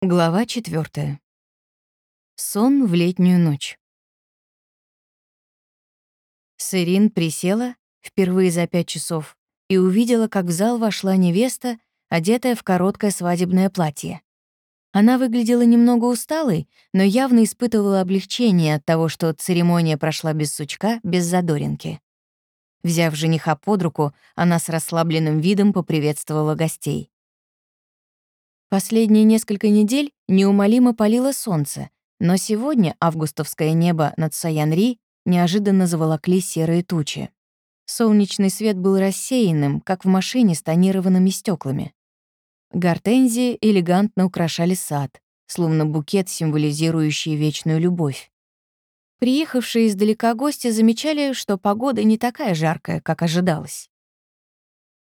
Глава 4. Сон в летнюю ночь. Сырин присела, впервые за пять часов, и увидела, как в зал вошла невеста, одетая в короткое свадебное платье. Она выглядела немного усталой, но явно испытывала облегчение от того, что церемония прошла без сучка, без задоринки. Взяв жениха под руку, она с расслабленным видом поприветствовала гостей. Последние несколько недель неумолимо палило солнце, но сегодня августовское небо над Саянри неожиданно заволокли серые тучи. Солнечный свет был рассеянным, как в машине с тонированными стеклами. Гортензии элегантно украшали сад, словно букет, символизирующий вечную любовь. Приехавшие издалека гости замечали, что погода не такая жаркая, как ожидалось.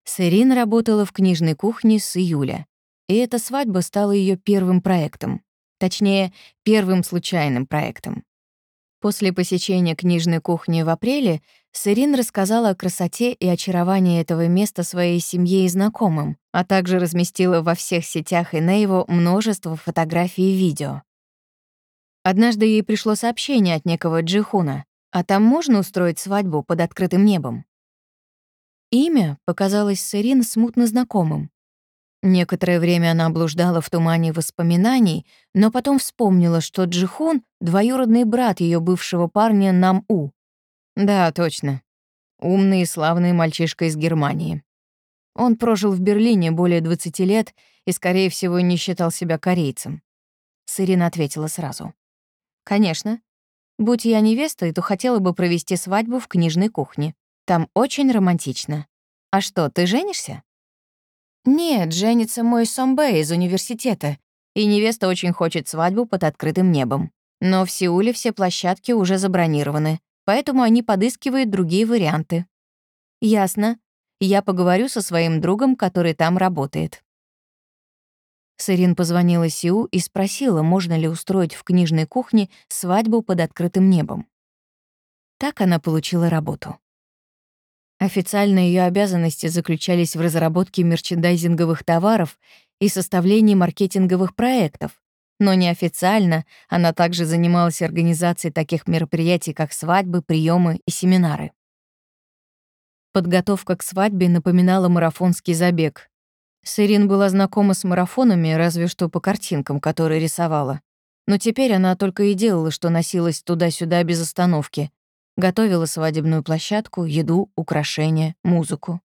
Сырин работала в книжной кухне с июля, и эта свадьба стала ее первым проектом. Точнее, первым случайным проектом. После посещения книжной кухни в апреле Сырин рассказала о красоте и очаровании этого места своей семье и знакомым, а также разместила во всех сетях и на его множество фотографий и видео. Однажды ей пришло сообщение от некого Джихуна, а там можно устроить свадьбу под открытым небом. Имя показалось Сырин смутно знакомым. Некоторое время она блуждала в тумане воспоминаний, но потом вспомнила, что Джихун — двоюродный брат ее бывшего парня Нам-У. Да, точно. Умный и славный мальчишка из Германии. Он прожил в Берлине более 20 лет и, скорее всего, не считал себя корейцем. Сырина ответила сразу. «Конечно. Будь я невестой, то хотела бы провести свадьбу в книжной кухне. Там очень романтично. А что, ты женишься?» «Нет, женится мой Сомбе из университета, и невеста очень хочет свадьбу под открытым небом. Но в Сеуле все площадки уже забронированы, поэтому они подыскивают другие варианты». «Ясно. Я поговорю со своим другом, который там работает». Сырин позвонила Сиу и спросила, можно ли устроить в книжной кухне свадьбу под открытым небом. Так она получила работу. Официально ее обязанности заключались в разработке мерчендайзинговых товаров и составлении маркетинговых проектов, но неофициально она также занималась организацией таких мероприятий, как свадьбы, приемы и семинары. Подготовка к свадьбе напоминала марафонский забег. Сырин была знакома с марафонами, разве что по картинкам, которые рисовала. Но теперь она только и делала, что носилась туда-сюда без остановки, Готовила свадебную площадку, еду, украшения, музыку.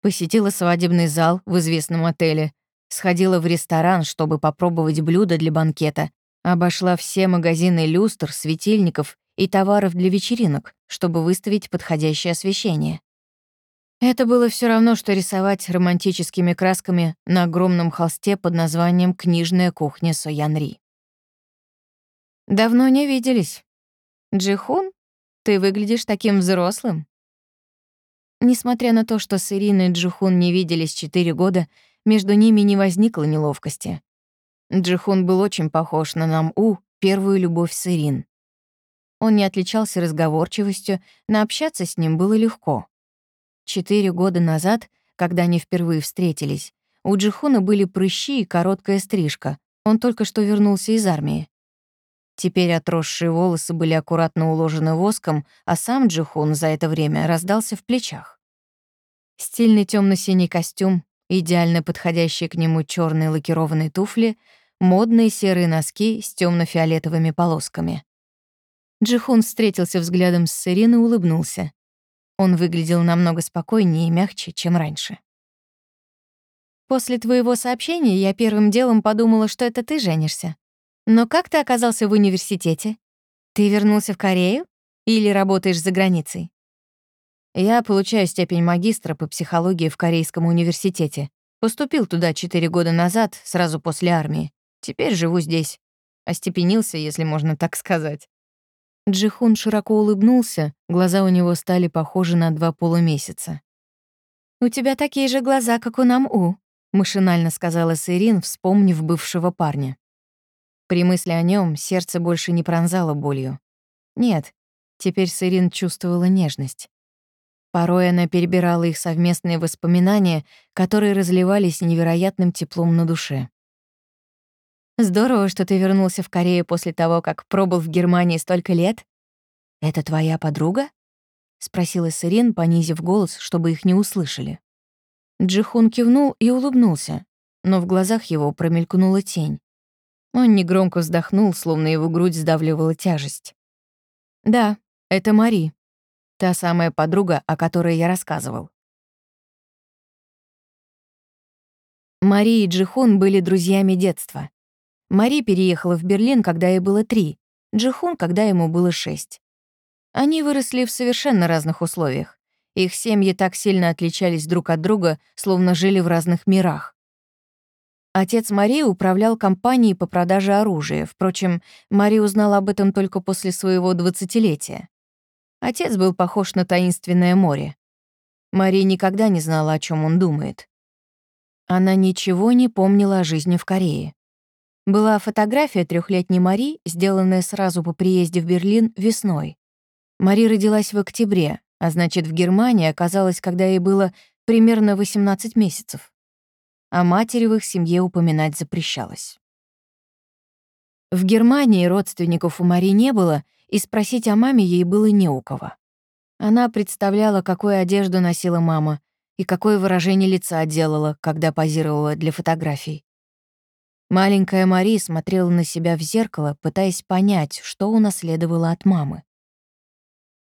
Посетила свадебный зал в известном отеле. Сходила в ресторан, чтобы попробовать блюда для банкета. Обошла все магазины люстр, светильников и товаров для вечеринок, чтобы выставить подходящее освещение. Это было все равно, что рисовать романтическими красками на огромном холсте под названием «Книжная кухня Соянри». «Давно не виделись. Джихун ты выглядишь таким взрослым». Несмотря на то, что с Ириной Джихун не виделись четыре года, между ними не возникло неловкости. Джихун был очень похож на Нам-У, первую любовь с Ирин. Он не отличался разговорчивостью, но общаться с ним было легко. Четыре года назад, когда они впервые встретились, у Джихуна были прыщи и короткая стрижка. Он только что вернулся из армии. Теперь отросшие волосы были аккуратно уложены воском, а сам Джихун за это время раздался в плечах. Стильный темно синий костюм, идеально подходящие к нему черные лакированные туфли, модные серые носки с темно фиолетовыми полосками. Джихун встретился взглядом с Сирин и улыбнулся. Он выглядел намного спокойнее и мягче, чем раньше. «После твоего сообщения я первым делом подумала, что это ты женишься», но как ты оказался в университете? Ты вернулся в Корею или работаешь за границей? Я получаю степень магистра по психологии в Корейском университете. Поступил туда четыре года назад, сразу после армии. Теперь живу здесь. Остепенился, если можно так сказать. Джихун широко улыбнулся, глаза у него стали похожи на два полумесяца. «У тебя такие же глаза, как у Нам-У», — машинально сказала Сырин, вспомнив бывшего парня. При мысли о нем сердце больше не пронзало болью. Нет, теперь Сырин чувствовала нежность. Порой она перебирала их совместные воспоминания, которые разливались невероятным теплом на душе. Здорово, что ты вернулся в Корею после того, как пробыл в Германии столько лет. Это твоя подруга? спросила Сырин, понизив голос, чтобы их не услышали. Джихун кивнул и улыбнулся, но в глазах его промелькнула тень. Он негромко вздохнул, словно его грудь сдавливала тяжесть. «Да, это Мари, та самая подруга, о которой я рассказывал». Мари и Джихун были друзьями детства. Мари переехала в Берлин, когда ей было три, Джихун, когда ему было шесть. Они выросли в совершенно разных условиях. Их семьи так сильно отличались друг от друга, словно жили в разных мирах. Отец Мари управлял компанией по продаже оружия. Впрочем, Мари узнала об этом только после своего двадцатилетия. Отец был похож на таинственное море. Мари никогда не знала, о чем он думает. Она ничего не помнила о жизни в Корее. Была фотография трехлетней Мари, сделанная сразу по приезде в Берлин весной. Мари родилась в октябре, а значит, в Германии оказалась, когда ей было примерно 18 месяцев. О матери в их семье упоминать запрещалось. В Германии родственников у Мари не было, и спросить о маме ей было не у кого. Она представляла, какую одежду носила мама и какое выражение лица делала, когда позировала для фотографий. Маленькая Мари смотрела на себя в зеркало, пытаясь понять, что унаследовала от мамы.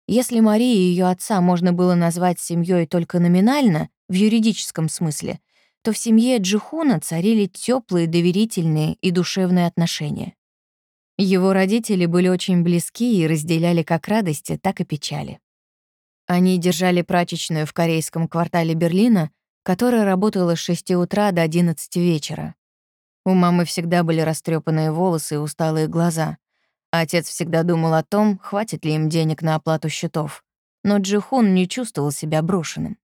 Если Марии и ее отца можно было назвать семьей только номинально, в юридическом смысле, то в семье Джихуна царили теплые, доверительные и душевные отношения. Его родители были очень близки и разделяли как радости, так и печали. Они держали прачечную в корейском квартале Берлина, которая работала с 6 утра до 11 вечера. У мамы всегда были растрепанные волосы и усталые глаза. Отец всегда думал о том, хватит ли им денег на оплату счетов. Но Джихун не чувствовал себя брошенным.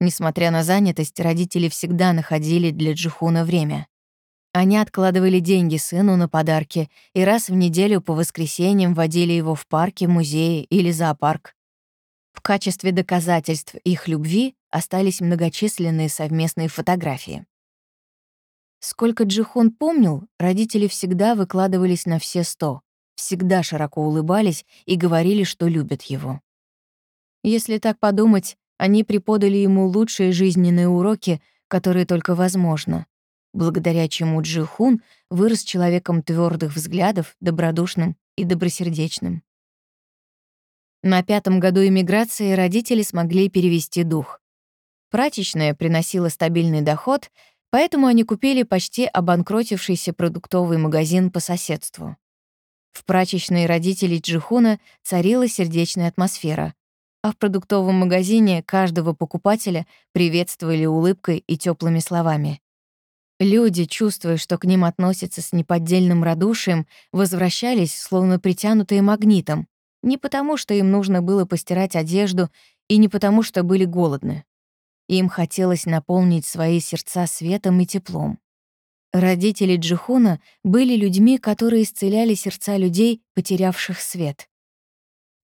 Несмотря на занятость, родители всегда находили для Джихуна время. Они откладывали деньги сыну на подарки и раз в неделю по воскресеньям водили его в парки, музеи или зоопарк. В качестве доказательств их любви остались многочисленные совместные фотографии. Сколько Джихон помнил, родители всегда выкладывались на все сто, всегда широко улыбались и говорили, что любят его. Если так подумать, они преподали ему лучшие жизненные уроки, которые только возможно, благодаря чему Джихун вырос человеком твердых взглядов, добродушным и добросердечным. На пятом году эмиграции родители смогли перевести дух. Прачечная приносила стабильный доход — Поэтому они купили почти обанкротившийся продуктовый магазин по соседству. В прачечной родителей Джихуна царила сердечная атмосфера, а в продуктовом магазине каждого покупателя приветствовали улыбкой и теплыми словами. Люди, чувствуя, что к ним относятся с неподдельным радушием, возвращались, словно притянутые магнитом, не потому, что им нужно было постирать одежду, и не потому, что были голодны. Им хотелось наполнить свои сердца светом и теплом. Родители Джихуна были людьми, которые исцеляли сердца людей, потерявших свет.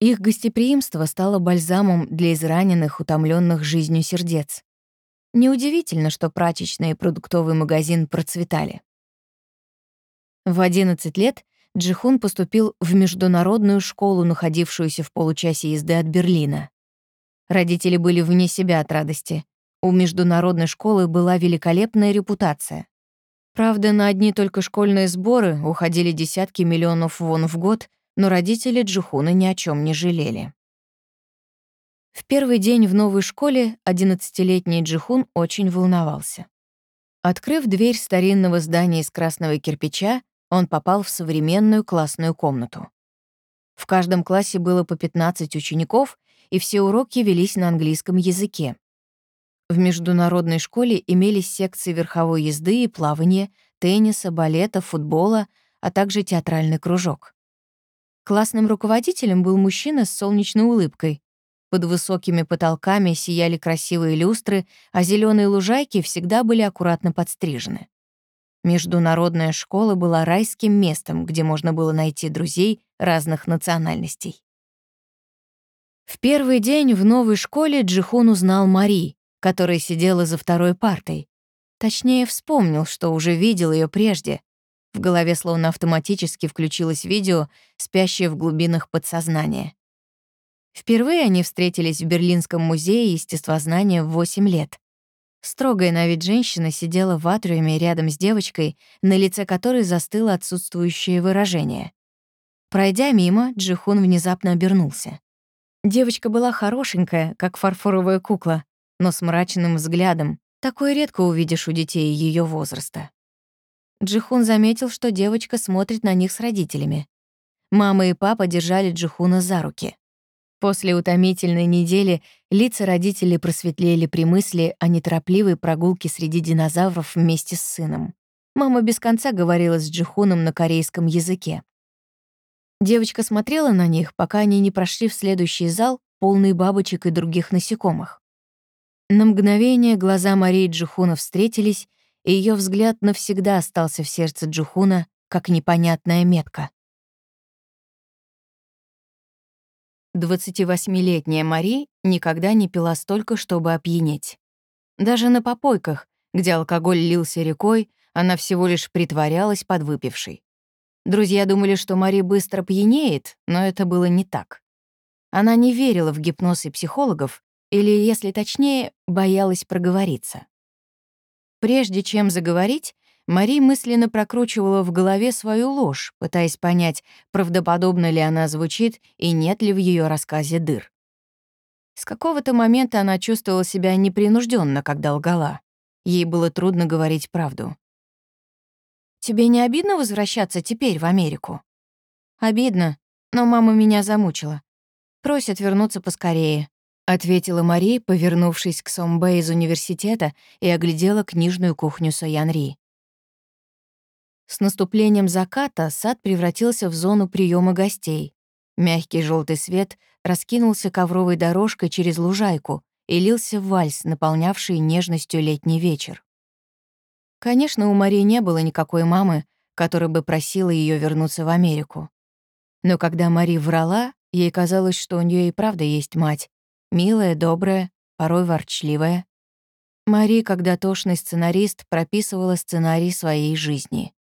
Их гостеприимство стало бальзамом для израненных, утомленных жизнью сердец. Неудивительно, что прачечный и продуктовый магазин процветали. В 11 лет Джихун поступил в международную школу, находившуюся в получасе езды от Берлина. Родители были вне себя от радости. У международной школы была великолепная репутация. Правда, на одни только школьные сборы уходили десятки миллионов вон в год, но родители Джихуна ни о чем не жалели. В первый день в новой школе 11-летний Джихун очень волновался. Открыв дверь старинного здания из красного кирпича, он попал в современную классную комнату. В каждом классе было по 15 учеников, и все уроки велись на английском языке. В международной школе имелись секции верховой езды и плавания, тенниса, балета, футбола, а также театральный кружок. Классным руководителем был мужчина с солнечной улыбкой. Под высокими потолками сияли красивые люстры, а зеленые лужайки всегда были аккуратно подстрижены. Международная школа была райским местом, где можно было найти друзей разных национальностей. В первый день в новой школе Джихун узнал Мари, которая сидела за второй партой. Точнее, вспомнил, что уже видел ее прежде. В голове словно автоматически включилось видео, спящее в глубинах подсознания. Впервые они встретились в Берлинском музее естествознания в 8 лет. Строгая на вид женщина сидела в атриуме рядом с девочкой, на лице которой застыло отсутствующее выражение. Пройдя мимо, Джихун внезапно обернулся. Девочка была хорошенькая, как фарфоровая кукла, но с мрачным взглядом. Такое редко увидишь у детей ее возраста. Джихун заметил, что девочка смотрит на них с родителями. Мама и папа держали Джихуна за руки. После утомительной недели лица родителей просветлели при мысли о неторопливой прогулке среди динозавров вместе с сыном. Мама без конца говорила с Джихуном на корейском языке. Девочка смотрела на них, пока они не прошли в следующий зал, полный бабочек и других насекомых. На мгновение глаза Марии Джухуна встретились, и ее взгляд навсегда остался в сердце Джухуна, как непонятная метка. 28-летняя Мари никогда не пила столько, чтобы опьянеть. Даже на попойках, где алкоголь лился рекой, она всего лишь притворялась подвыпившей. Друзья думали, что Мари быстро пьянеет, но это было не так. Она не верила в гипноз и психологов, или, если точнее, боялась проговориться. Прежде чем заговорить, Мари мысленно прокручивала в голове свою ложь, пытаясь понять, правдоподобно ли она звучит и нет ли в ее рассказе дыр. С какого-то момента она чувствовала себя непринужденно, когда лгала. Ей было трудно говорить правду. Тебе не обидно возвращаться теперь в Америку? Обидно, но мама меня замучила. Просят вернуться поскорее, ответила Мари, повернувшись к Сомбе из университета и оглядела книжную кухню Соянри. С наступлением заката сад превратился в зону приема гостей. Мягкий желтый свет раскинулся ковровой дорожкой через лужайку и лился в вальс, наполнявший нежностью летний вечер. Конечно, у Марии не было никакой мамы, которая бы просила ее вернуться в Америку. Но когда Мари врала, ей казалось, что у нее и правда есть мать. Милая, добрая, порой ворчливая. Мари, когда тошный сценарист, прописывала сценарий своей жизни.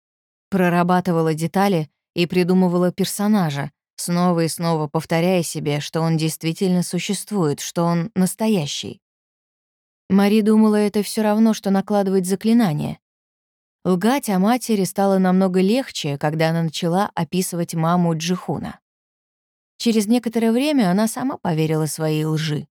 Прорабатывала детали и придумывала персонажа, снова и снова повторяя себе, что он действительно существует, что он настоящий. Мари думала, это все равно, что накладывать заклинание. Лгать о матери стало намного легче, когда она начала описывать маму Джихуна. Через некоторое время она сама поверила своей лжи.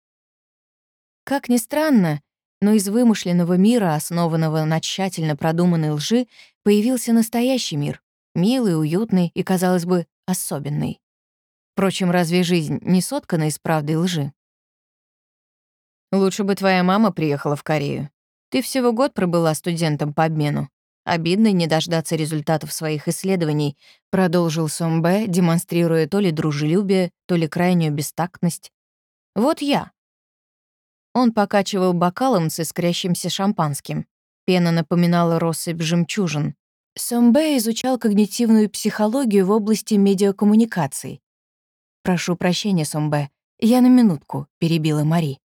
Как ни странно, но из вымышленного мира, основанного на тщательно продуманной лжи, появился настоящий мир, милый, уютный и, казалось бы, особенный. Впрочем, разве жизнь не соткана из правды и лжи? Лучше бы твоя мама приехала в Корею. Ты всего год пробыла студентом по обмену. Обидно не дождаться результатов своих исследований, продолжил Сомбе, демонстрируя то ли дружелюбие, то ли крайнюю бестактность. Вот я. Он покачивал бокалом с искрящимся шампанским. Пена напоминала россыпь жемчужин. Сомбе изучал когнитивную психологию в области медиакоммуникаций. «Прошу прощения, Сомбе, я на минутку», — перебила Мари.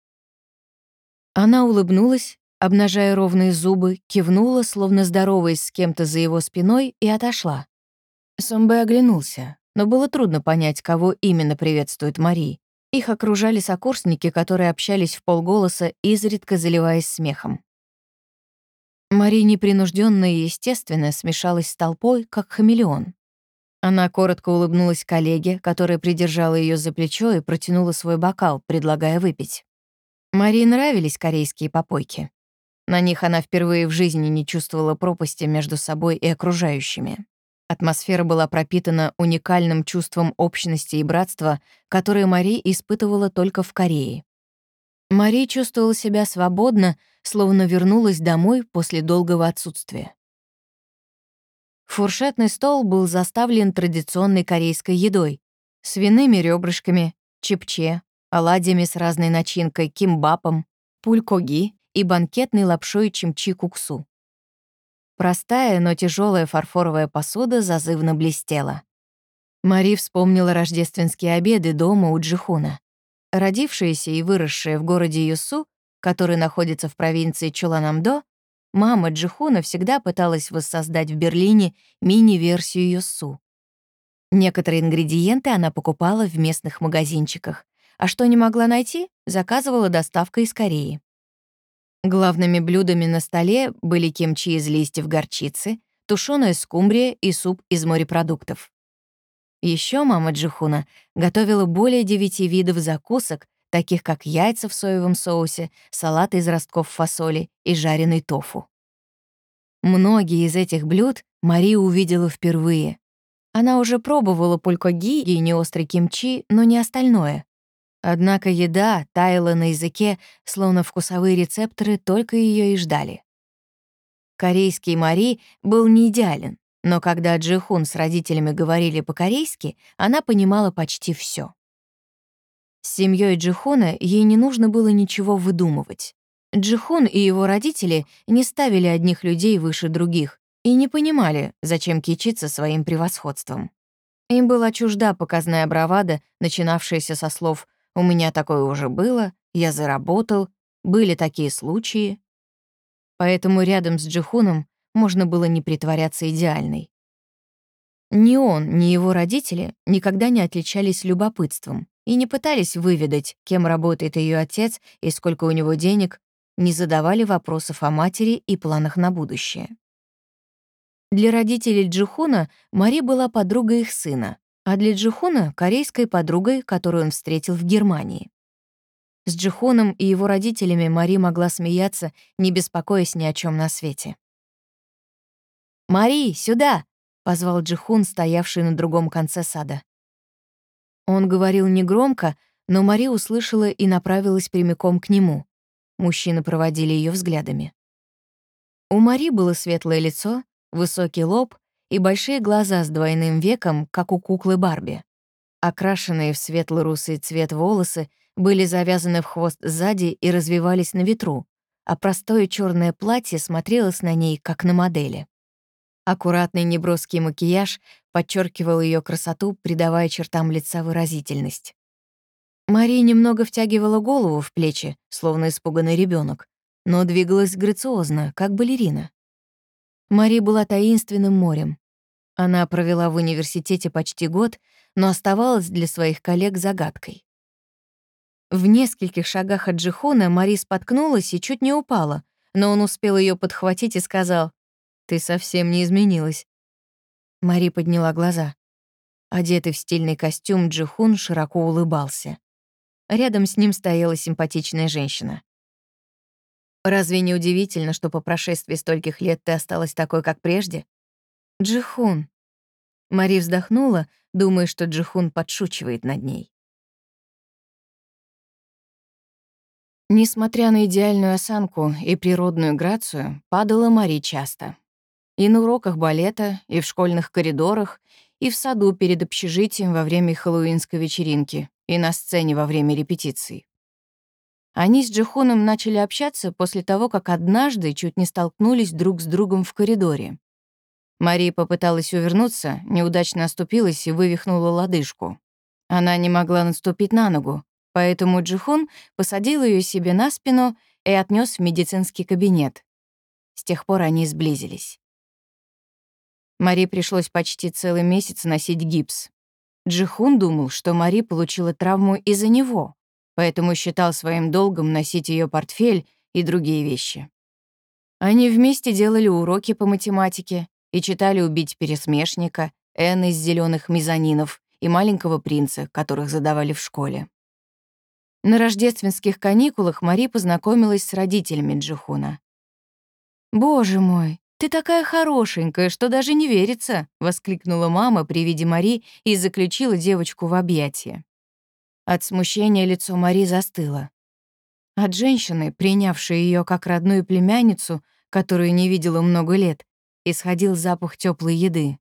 Она улыбнулась, обнажая ровные зубы, кивнула, словно здороваясь с кем-то за его спиной, и отошла. Сомбе оглянулся, но было трудно понять, кого именно приветствует Мари. Их окружали сокурсники, которые общались в полголоса, изредка заливаясь смехом. Мари непринужденно и естественно смешалась с толпой, как хамелеон. Она коротко улыбнулась коллеге, которая придержала ее за плечо и протянула свой бокал, предлагая выпить. Марии нравились корейские попойки. На них она впервые в жизни не чувствовала пропасти между собой и окружающими. Атмосфера была пропитана уникальным чувством общности и братства, которое Мари испытывала только в Корее. Мари чувствовала себя свободно, словно вернулась домой после долгого отсутствия. Фуршетный стол был заставлен традиционной корейской едой — свиными ребрышками, чипче, оладьями с разной начинкой, кимбапом, пулькоги и банкетной лапшой чимчи-куксу. Простая, но тяжелая фарфоровая посуда зазывно блестела. Мари вспомнила рождественские обеды дома у Джихуна. Родившаяся и выросшая в городе Юсу, который находится в провинции Чуланамдо, мама Джихуна всегда пыталась воссоздать в Берлине мини-версию Йосу. Некоторые ингредиенты она покупала в местных магазинчиках, а что не могла найти, заказывала доставкой из Кореи. Главными блюдами на столе были кимчи из листьев горчицы, тушеная скумбрия и суп из морепродуктов. Еще мама Джихуна готовила более девяти видов закусок, таких как яйца в соевом соусе, салат из ростков фасоли и жареный тофу. Многие из этих блюд Мария увидела впервые. Она уже пробовала пулькоги и неострый кимчи, но не остальное. Однако еда таяла на языке, словно вкусовые рецепторы только ее и ждали. Корейский Мари был не идеален, но когда Джихун с родителями говорили по-корейски, она понимала почти все. С семьей Джихуна ей не нужно было ничего выдумывать. Джихун и его родители не ставили одних людей выше других и не понимали, зачем кичиться своим превосходством. Им была чужда показная бравада, начинавшаяся со слов «У меня такое уже было», «Я заработал», «Были такие случаи». Поэтому рядом с Джихуном можно было не притворяться идеальной. Ни он, ни его родители никогда не отличались любопытством и не пытались выведать, кем работает ее отец и сколько у него денег, не задавали вопросов о матери и планах на будущее. Для родителей Джихуна Мари была подругой их сына, а для Джихуна — корейской подругой, которую он встретил в Германии. С Джихуном и его родителями Мари могла смеяться, не беспокоясь ни о чем на свете. «Мари, сюда!» — позвал Джихун, стоявший на другом конце сада. Он говорил негромко, но Мари услышала и направилась прямиком к нему. Мужчины проводили ее взглядами. У Мари было светлое лицо, высокий лоб и большие глаза с двойным веком, как у куклы Барби. Окрашенные в светло-русый цвет волосы были завязаны в хвост сзади и развивались на ветру, а простое черное платье смотрелось на ней, как на модели. Аккуратный неброский макияж подчеркивал ее красоту, придавая чертам лица выразительность. Мария немного втягивала голову в плечи, словно испуганный ребенок, но двигалась грациозно, как балерина. Мари была таинственным морем. Она провела в университете почти год, но оставалась для своих коллег загадкой. В нескольких шагах от Джихона Мари споткнулась и чуть не упала, но он успел ее подхватить и сказал, «Ты совсем не изменилась». Мари подняла глаза. Одетый в стильный костюм, Джихун широко улыбался. Рядом с ним стояла симпатичная женщина. Разве не удивительно, что по прошествии стольких лет ты осталась такой, как прежде? Джихун. Мари вздохнула, думая, что Джихун подшучивает над ней. Несмотря на идеальную осанку и природную грацию, падала Мари часто. И на уроках балета, и в школьных коридорах, и в саду перед общежитием во время хэллоуинской вечеринки, и на сцене во время репетиций. Они с Джихуном начали общаться после того, как однажды чуть не столкнулись друг с другом в коридоре. Мария попыталась увернуться, неудачно оступилась и вывихнула лодыжку. Она не могла наступить на ногу, поэтому Джихун посадил ее себе на спину и отнес в медицинский кабинет. С тех пор они сблизились. Мари пришлось почти целый месяц носить гипс. Джихун думал, что Мари получила травму из-за него, поэтому считал своим долгом носить ее портфель и другие вещи. Они вместе делали уроки по математике и читали «Убить пересмешника», «Энн из зеленых мезонинов» и «Маленького принца», которых задавали в школе. На рождественских каникулах Мари познакомилась с родителями Джихуна. «Боже мой, ты такая хорошенькая, что даже не верится!» — воскликнула мама при виде Мари и заключила девочку в объятия. От смущения лицо Мари застыло. От женщины, принявшей ее как родную племянницу, которую не видела много лет, исходил запах теплой еды.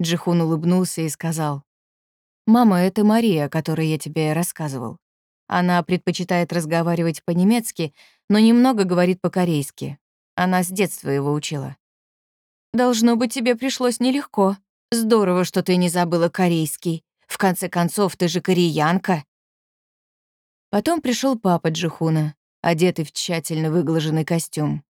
Джихун улыбнулся и сказал, «Мама, это Мария, о которой я тебе рассказывал. Она предпочитает разговаривать по-немецки, но немного говорит по-корейски. Она с детства его учила». «Должно быть, тебе пришлось нелегко. Здорово, что ты не забыла корейский. В конце концов, ты же кореянка». Потом пришел папа Джихуна, одетый в тщательно выглаженный костюм.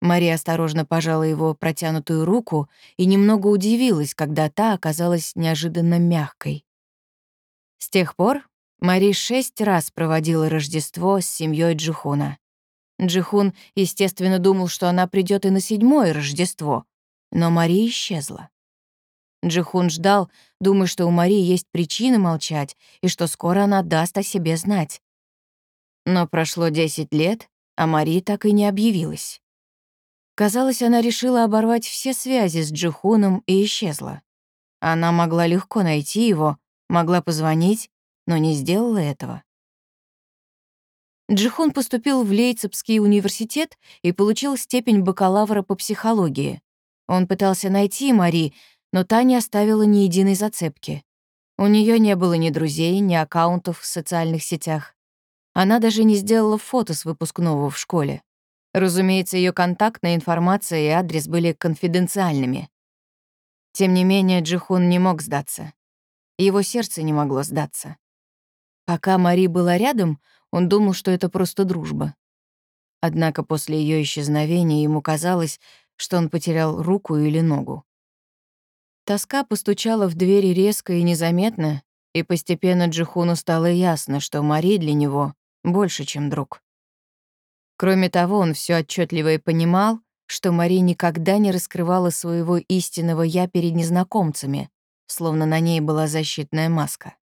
Мария осторожно пожала его протянутую руку и немного удивилась, когда та оказалась неожиданно мягкой. С тех пор Мари шесть раз проводила Рождество с семьей Джихуна. Джихун, естественно, думал, что она придет и на седьмое Рождество, но Мари исчезла. Джихун ждал, думая, что у Марии есть причины молчать и что скоро она даст о себе знать. Но прошло 10 лет, а Мари так и не объявилась. Казалось, она решила оборвать все связи с Джихуном и исчезла. Она могла легко найти его, могла позвонить, но не сделала этого. Джихун поступил в Лейцепский университет и получил степень бакалавра по психологии. Он пытался найти Мари, но та не оставила ни единой зацепки. У нее не было ни друзей, ни аккаунтов в социальных сетях. Она даже не сделала фото с выпускного в школе. Разумеется, ее контактная информация и адрес были конфиденциальными. Тем не менее, Джихун не мог сдаться. Его сердце не могло сдаться. Пока Мари была рядом, он думал, что это просто дружба. Однако после ее исчезновения ему казалось, что он потерял руку или ногу. Тоска постучала в двери резко и незаметно, и постепенно Джихуну стало ясно, что Мари для него больше, чем друг. Кроме того, он все отчетливо и понимал, что Мари никогда не раскрывала своего истинного «я» перед незнакомцами, словно на ней была защитная маска.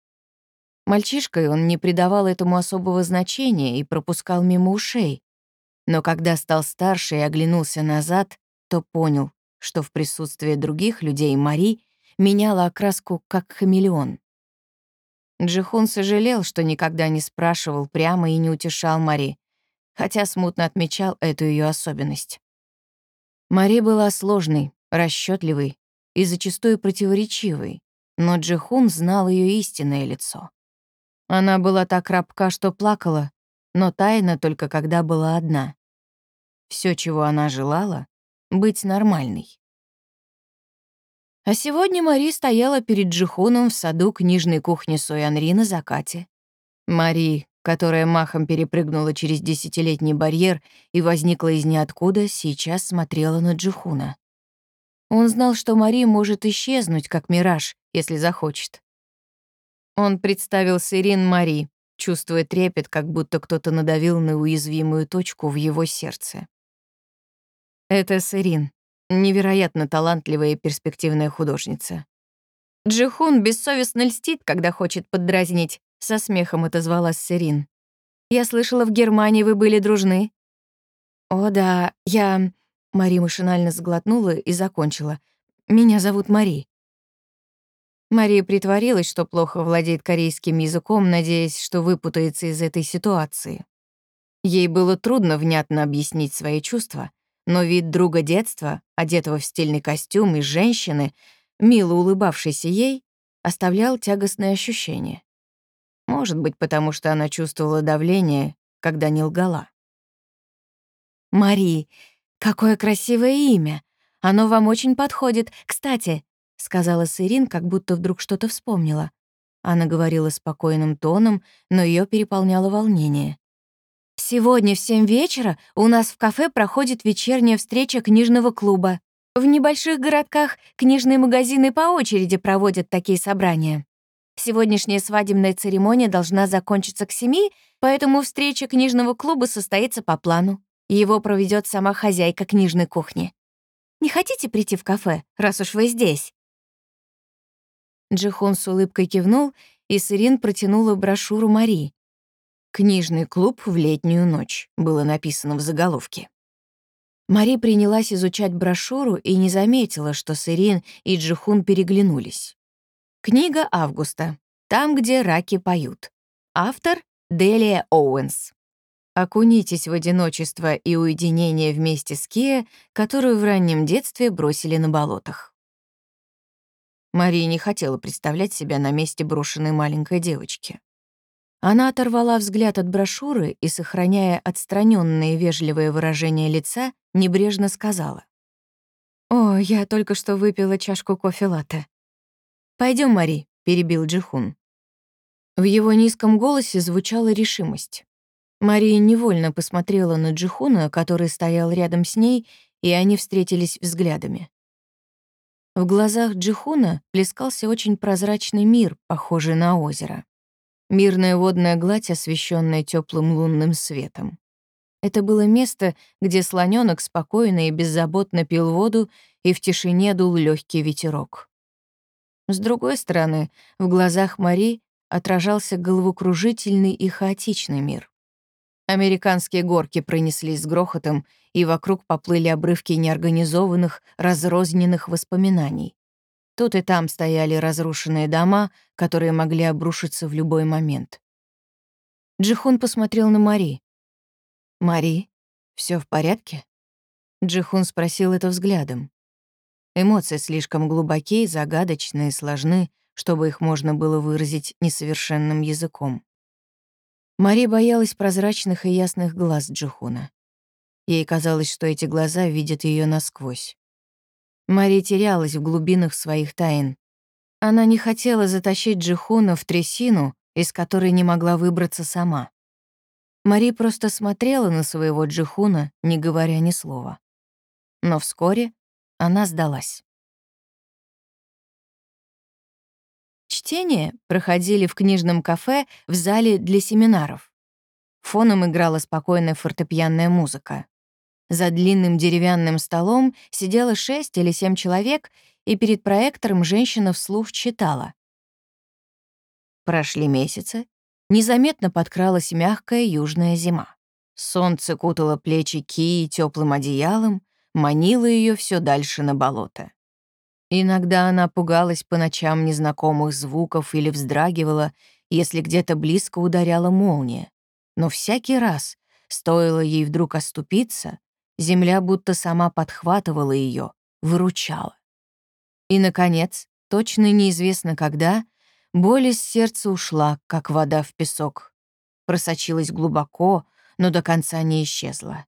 Мальчишкой он не придавал этому особого значения и пропускал мимо ушей. Но когда стал старше и оглянулся назад, то понял, что в присутствии других людей Мари меняла окраску как хамелеон. Джихун сожалел, что никогда не спрашивал прямо и не утешал Мари, хотя смутно отмечал эту ее особенность. Мари была сложной, расчетливой и зачастую противоречивой, но Джихун знал ее истинное лицо. Она была так рабка, что плакала, но тайна только когда была одна. Все, чего она желала, быть нормальной. А сегодня Мари стояла перед Джихуном в саду книжной кухни Суянри на закате. Мари, которая махом перепрыгнула через десятилетний барьер и возникла из ниоткуда, сейчас смотрела на Джихуна. Он знал, что Мари может исчезнуть, как мираж, если захочет. Он представил Сирин Мари, чувствуя трепет, как будто кто-то надавил на уязвимую точку в его сердце. Это Сирин, невероятно талантливая и перспективная художница. Джихун бессовестно льстит, когда хочет поддразнить, со смехом отозвалась Сирин. «Я слышала, в Германии вы были дружны». «О, да, я...» Мари машинально сглотнула и закончила. «Меня зовут Мари». Мария притворилась, что плохо владеет корейским языком, надеясь, что выпутается из этой ситуации. Ей было трудно внятно объяснить свои чувства, но вид друга детства, одетого в стильный костюм и женщины, мило улыбавшейся ей, оставлял тягостное ощущение. Может быть, потому что она чувствовала давление, когда не лгала. «Мари, какое красивое имя! Оно вам очень подходит. Кстати, — сказала Сырин, как будто вдруг что-то вспомнила. Она говорила спокойным тоном, но ее переполняло волнение. «Сегодня в семь вечера у нас в кафе проходит вечерняя встреча книжного клуба. В небольших городках книжные магазины по очереди проводят такие собрания. Сегодняшняя свадебная церемония должна закончиться к семи, поэтому встреча книжного клуба состоится по плану. Его проведет сама хозяйка книжной кухни. Не хотите прийти в кафе, раз уж вы здесь?» Джихон с улыбкой кивнул, и Сирин протянула брошюру Мари. «Книжный клуб в летнюю ночь» было написано в заголовке. Мари принялась изучать брошюру и не заметила, что Сирин и Джихун переглянулись. Книга Августа. Там, где раки поют. Автор — Делия Оуэнс. Окунитесь в одиночество и уединение вместе с Кия, которую в раннем детстве бросили на болотах. Мария не хотела представлять себя на месте брошенной маленькой девочки. Она оторвала взгляд от брошюры и, сохраняя отстраненное и вежливое выражение лица, небрежно сказала. «О, я только что выпила чашку кофе-латте». Пойдем, Мари», — перебил Джихун. В его низком голосе звучала решимость. Мария невольно посмотрела на Джихуна, который стоял рядом с ней, и они встретились взглядами. В глазах Джихуна плескался очень прозрачный мир, похожий на озеро. Мирная водная гладь, освещенная теплым лунным светом. Это было место, где слоненок спокойно и беззаботно пил воду, и в тишине дул легкий ветерок. С другой стороны, в глазах Мари отражался головокружительный и хаотичный мир. Американские горки пронеслись с грохотом, и вокруг поплыли обрывки неорганизованных, разрозненных воспоминаний. Тут и там стояли разрушенные дома, которые могли обрушиться в любой момент. Джихун посмотрел на Мари. «Мари, все в порядке?» Джихун спросил это взглядом. Эмоции слишком глубокие, загадочные, сложны, чтобы их можно было выразить несовершенным языком. Мари боялась прозрачных и ясных глаз Джихуна. Ей казалось, что эти глаза видят ее насквозь. Мари терялась в глубинах своих тайн. Она не хотела затащить Джихуна в трясину, из которой не могла выбраться сама. Мари просто смотрела на своего Джихуна, не говоря ни слова. Но вскоре она сдалась. Чтения проходили в книжном кафе в зале для семинаров. Фоном играла спокойная фортепианная музыка. За длинным деревянным столом сидело шесть или семь человек, и перед проектором женщина вслух читала. Прошли месяцы, незаметно подкралась мягкая южная зима. Солнце кутало плечи Кии теплым одеялом, манило ее все дальше на болото. Иногда она пугалась по ночам незнакомых звуков или вздрагивала, если где-то близко ударяла молния. Но всякий раз, стоило ей вдруг оступиться, земля будто сама подхватывала ее, выручала. И, наконец, точно неизвестно когда, боль из сердца ушла, как вода в песок. Просочилась глубоко, но до конца не исчезла.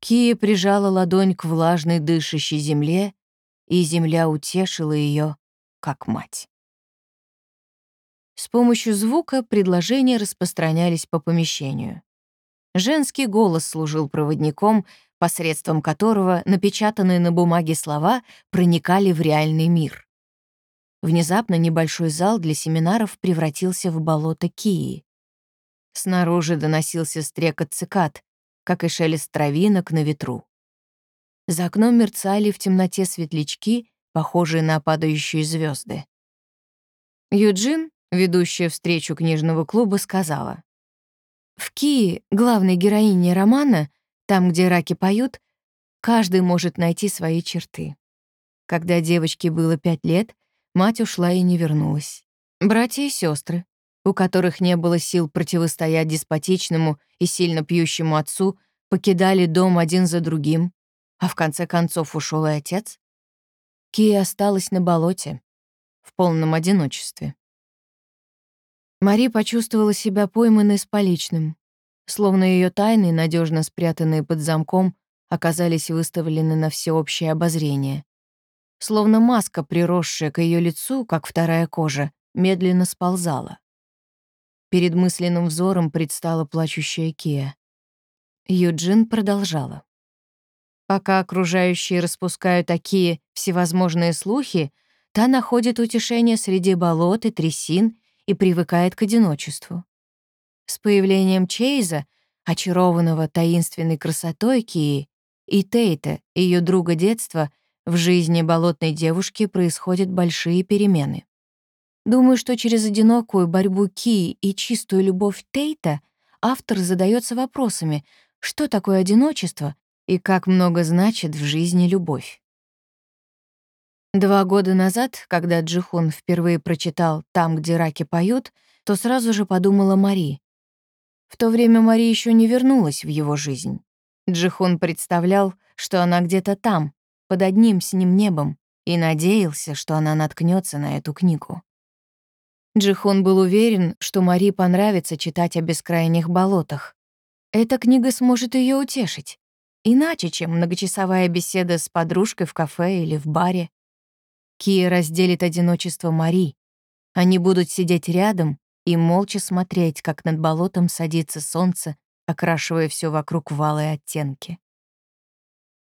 Кия прижала ладонь к влажной дышащей земле, и земля утешила ее, как мать. С помощью звука предложения распространялись по помещению. Женский голос служил проводником, посредством которого напечатанные на бумаге слова проникали в реальный мир. Внезапно небольшой зал для семинаров превратился в болото Кии. Снаружи доносился стрекот цикад, как и шелест травинок на ветру. За окном мерцали в темноте светлячки, похожие на падающие звезды. Юджин, ведущая встречу книжного клуба, сказала. «В Кии, главной героине романа, там, где раки поют, каждый может найти свои черты. Когда девочке было пять лет, мать ушла и не вернулась. Братья и сестры, у которых не было сил противостоять деспотичному и сильно пьющему отцу, покидали дом один за другим, а в конце концов ушел и отец. Кия осталась на болоте, в полном одиночестве. Мари почувствовала себя пойманной с поличным, словно ее тайны, надежно спрятанные под замком, оказались выставлены на всеобщее обозрение. Словно маска, приросшая к ее лицу, как вторая кожа, медленно сползала. Перед мысленным взором предстала плачущая Кия. Юджин продолжала. Пока окружающие распускают такие всевозможные слухи, та находит утешение среди болот и трясин и привыкает к одиночеству. С появлением Чейза, очарованного таинственной красотой Кии, и Тейта, ее друга детства, в жизни болотной девушки происходят большие перемены. Думаю, что через одинокую борьбу Ки и чистую любовь Тейта автор задается вопросами, что такое одиночество и как много значит в жизни любовь. Два года назад, когда Джихун впервые прочитал «Там, где раки поют», то сразу же подумала Мари. В то время Мари еще не вернулась в его жизнь. Джихун представлял, что она где-то там, под одним с ним небом, и надеялся, что она наткнется на эту книгу. Джихон был уверен, что Мари понравится читать о бескрайних болотах. Эта книга сможет ее утешить. Иначе, чем многочасовая беседа с подружкой в кафе или в баре. Кия разделит одиночество Мари. Они будут сидеть рядом и молча смотреть, как над болотом садится солнце, окрашивая все вокруг в оттенки.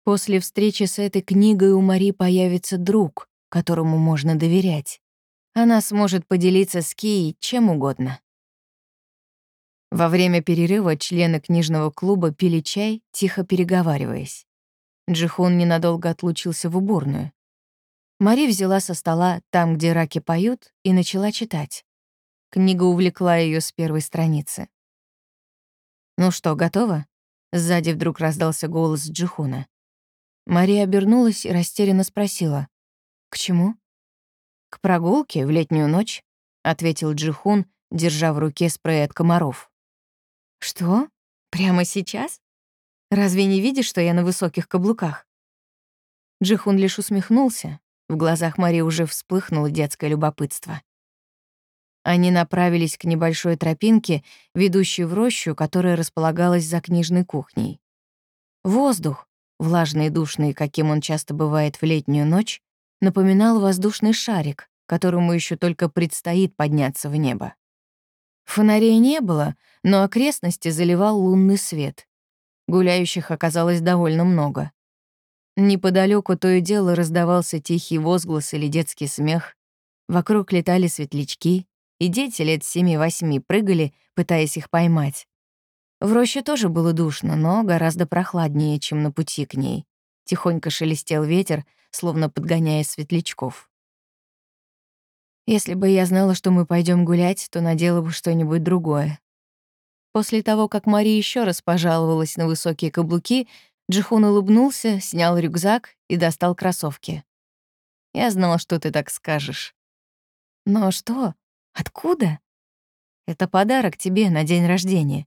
После встречи с этой книгой у Мари появится друг, которому можно доверять. Она сможет поделиться с Кией чем угодно. Во время перерыва члены книжного клуба пили чай, тихо переговариваясь. Джихун ненадолго отлучился в уборную. Мари взяла со стола «Там, где раки поют» и начала читать. Книга увлекла ее с первой страницы. «Ну что, готова?» Сзади вдруг раздался голос Джихуна. Мария обернулась и растерянно спросила. «К чему?» «К прогулке в летнюю ночь», — ответил Джихун, держа в руке спрей от комаров. «Что? Прямо сейчас? Разве не видишь, что я на высоких каблуках?» Джихун лишь усмехнулся. В глазах Мари уже вспыхнуло детское любопытство. Они направились к небольшой тропинке, ведущей в рощу, которая располагалась за книжной кухней. Воздух, влажный и душный, каким он часто бывает в летнюю ночь, напоминал воздушный шарик, которому еще только предстоит подняться в небо. Фонарей не было, но окрестности заливал лунный свет. Гуляющих оказалось довольно много. Неподалеку то и дело раздавался тихий возглас или детский смех. Вокруг летали светлячки, и дети лет семи-восьми прыгали, пытаясь их поймать. В роще тоже было душно, но гораздо прохладнее, чем на пути к ней. Тихонько шелестел ветер, словно подгоняя светлячков. Если бы я знала, что мы пойдем гулять, то надела бы что-нибудь другое. После того, как Мари еще раз пожаловалась на высокие каблуки, Джихун улыбнулся, снял рюкзак и достал кроссовки. «Я знала, что ты так скажешь». «Но что? Откуда?» «Это подарок тебе на день рождения.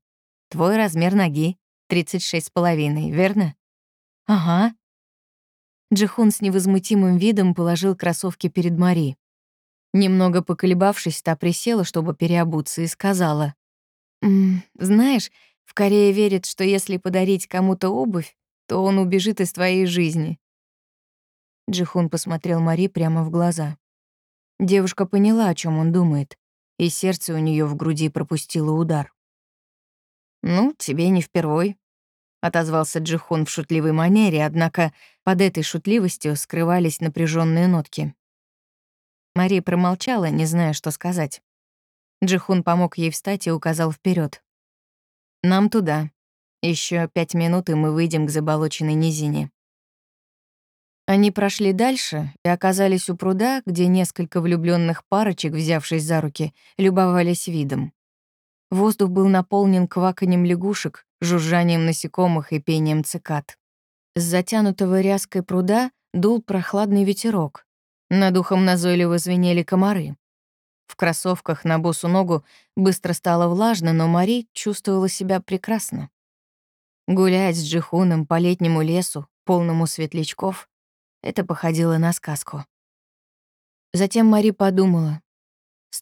Твой размер ноги — 36,5, верно?» «Ага». Джихун с невозмутимым видом положил кроссовки перед Мари. Немного поколебавшись, та присела, чтобы переобуться, и сказала. «М «Знаешь, в Корее верят, что если подарить кому-то обувь, то он убежит из твоей жизни». Джихун посмотрел Мари прямо в глаза. Девушка поняла, о чем он думает, и сердце у нее в груди пропустило удар. «Ну, тебе не впервой», — отозвался Джихун в шутливой манере, однако под этой шутливостью скрывались напряженные нотки. Мария промолчала, не зная, что сказать. Джихун помог ей встать и указал вперед. «Нам туда. Еще пять минут, и мы выйдем к заболоченной низине». Они прошли дальше и оказались у пруда, где несколько влюбленных парочек, взявшись за руки, любовались видом. Воздух был наполнен кваканьем лягушек, жужжанием насекомых и пением цикад. С затянутого ряской пруда дул прохладный ветерок, над ухом назойливо звенели комары. В кроссовках на босу ногу быстро стало влажно, но Мари чувствовала себя прекрасно. Гулять с Джихуном по летнему лесу, полному светлячков, это походило на сказку. Затем Мари подумала.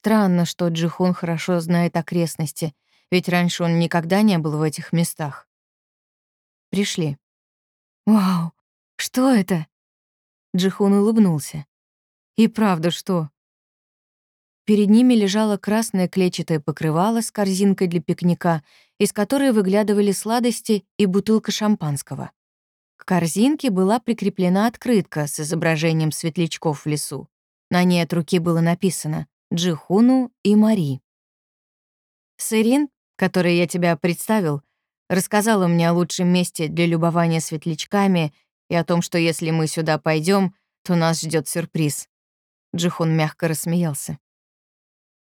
Странно, что Джихун хорошо знает окрестности, ведь раньше он никогда не был в этих местах. Пришли. «Вау, что это?» Джихун улыбнулся. И правда, что? Перед ними лежало красное клетчатое покрывало с корзинкой для пикника, из которой выглядывали сладости и бутылка шампанского. К корзинке была прикреплена открытка с изображением светлячков в лесу. На ней от руки было написано «Джихуну и Мари». Сырин, которой я тебя представил, рассказала мне о лучшем месте для любования светлячками и о том, что если мы сюда пойдем, то нас ждет сюрприз. Джихон мягко рассмеялся.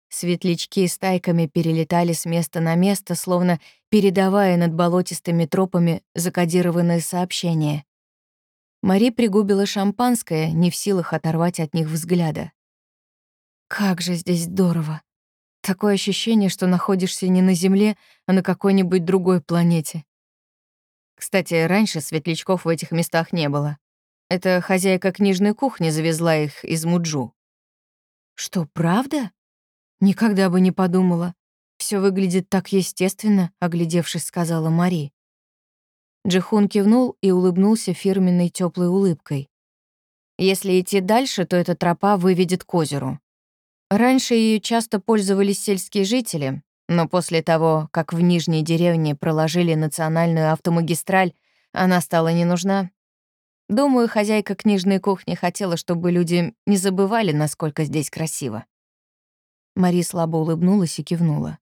Светлячки стайками перелетали с места на место, словно передавая над болотистыми тропами закодированные сообщения. Мари пригубила шампанское, не в силах оторвать от них взгляда. «Как же здесь здорово! Такое ощущение, что находишься не на Земле, а на какой-нибудь другой планете». Кстати, раньше светлячков в этих местах не было. Это хозяйка книжной кухни завезла их из Муджу. Что, правда? Никогда бы не подумала. Все выглядит так естественно, оглядевшись, сказала Мари. Джихун кивнул и улыбнулся фирменной теплой улыбкой. Если идти дальше, то эта тропа выведет к озеру. Раньше ее часто пользовались сельские жители, Но после того, как в Нижней деревне проложили национальную автомагистраль, она стала не нужна. Думаю, хозяйка книжной кухни хотела, чтобы люди не забывали, насколько здесь красиво. Мари слабо улыбнулась и кивнула.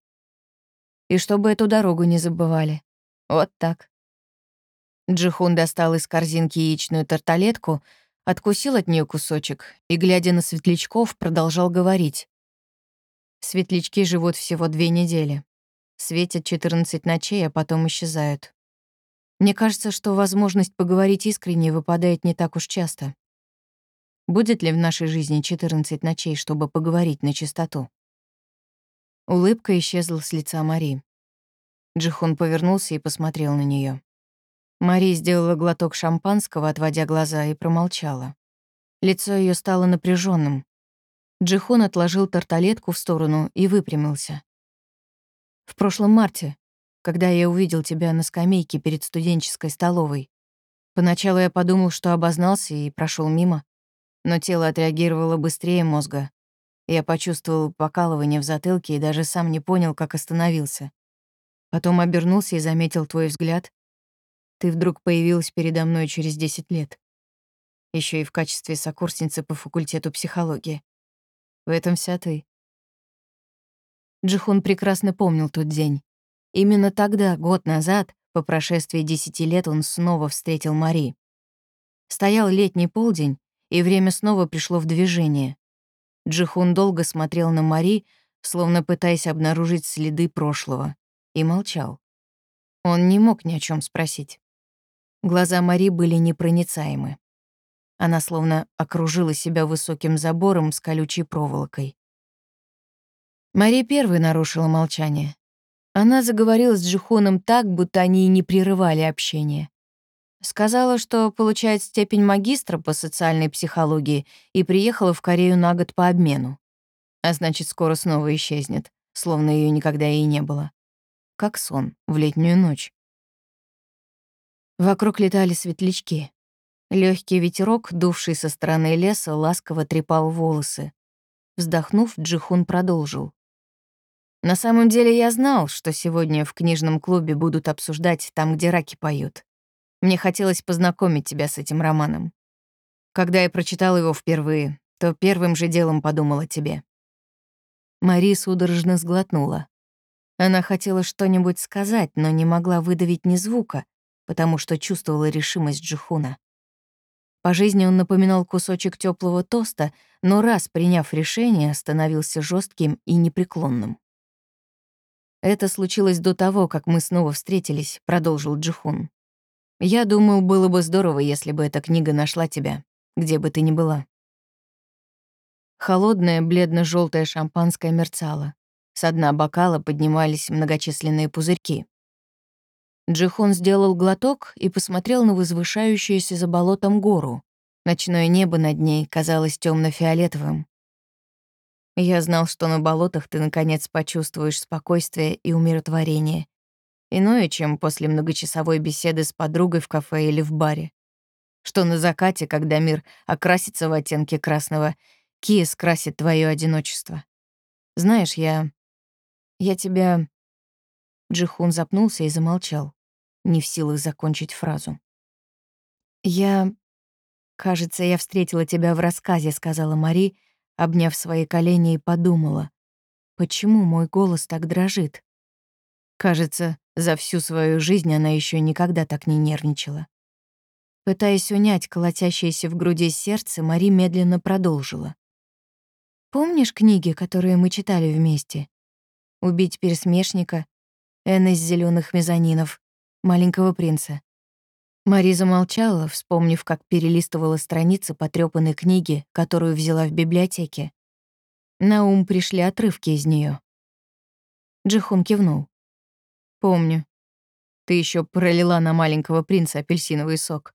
И чтобы эту дорогу не забывали. Вот так. Джихун достал из корзинки яичную тарталетку, откусил от нее кусочек и, глядя на светлячков, продолжал говорить. Светлячки живут всего две недели. Светят 14 ночей, а потом исчезают. Мне кажется, что возможность поговорить искренне выпадает не так уж часто. Будет ли в нашей жизни 14 ночей, чтобы поговорить на чистоту? Улыбка исчезла с лица Мари. Джихон повернулся и посмотрел на нее. Мари сделала глоток шампанского, отводя глаза, и промолчала. Лицо ее стало напряженным. Джихон отложил тарталетку в сторону и выпрямился. «В прошлом марте, когда я увидел тебя на скамейке перед студенческой столовой, поначалу я подумал, что обознался и прошел мимо, но тело отреагировало быстрее мозга. Я почувствовал покалывание в затылке и даже сам не понял, как остановился. Потом обернулся и заметил твой взгляд, ты вдруг появилась передо мной через 10 лет. Еще и в качестве сокурсницы по факультету психологии. В этом вся ты. Джихун прекрасно помнил тот день. Именно тогда, год назад, по прошествии десяти лет, он снова встретил Мари. Стоял летний полдень, и время снова пришло в движение. Джихун долго смотрел на Мари, словно пытаясь обнаружить следы прошлого, и молчал. Он не мог ни о чем спросить. Глаза Мари были непроницаемы. Она словно окружила себя высоким забором с колючей проволокой. Мари первой нарушила молчание. Она заговорила с Джихоном так, будто они и не прерывали общение. Сказала, что получает степень магистра по социальной психологии и приехала в Корею на год по обмену. А значит, скоро снова исчезнет, словно ее никогда и не было. Как сон в летнюю ночь. Вокруг летали светлячки. Легкий ветерок, дувший со стороны леса, ласково трепал волосы. Вздохнув, Джихун продолжил. «На самом деле я знал, что сегодня в книжном клубе будут обсуждать там, где раки поют. Мне хотелось познакомить тебя с этим романом. Когда я прочитал его впервые, то первым же делом подумала о тебе». Мари судорожно сглотнула. Она хотела что-нибудь сказать, но не могла выдавить ни звука, потому что чувствовала решимость Джихуна. По жизни он напоминал кусочек теплого тоста, но раз приняв решение, становился жестким и непреклонным. «Это случилось до того, как мы снова встретились», — продолжил Джихун. «Я думаю, было бы здорово, если бы эта книга нашла тебя, где бы ты ни была». Холодное, бледно желтое шампанское мерцало. С дна бокала поднимались многочисленные пузырьки. Джихон сделал глоток и посмотрел на возвышающуюся за болотом гору. Ночное небо над ней казалось темно фиолетовым Я знал, что на болотах ты наконец почувствуешь спокойствие и умиротворение. Иное, чем после многочасовой беседы с подругой в кафе или в баре. Что на закате, когда мир окрасится в оттенке красного, Кия скрасит твое одиночество. Знаешь, я... Я тебя Джихун запнулся и замолчал, не в силах закончить фразу. «Я... Кажется, я встретила тебя в рассказе», — сказала Мари, обняв свои колени и подумала. «Почему мой голос так дрожит?» Кажется, за всю свою жизнь она еще никогда так не нервничала. Пытаясь унять колотящееся в груди сердце, Мари медленно продолжила. «Помнишь книги, которые мы читали вместе? «Убить пересмешника», Энн из зеленых мезонинов, маленького принца. Мари замолчала, вспомнив, как перелистывала страницы потрёпанной книги, которую взяла в библиотеке. На ум пришли отрывки из нее. Джихун кивнул. «Помню. Ты еще пролила на маленького принца апельсиновый сок».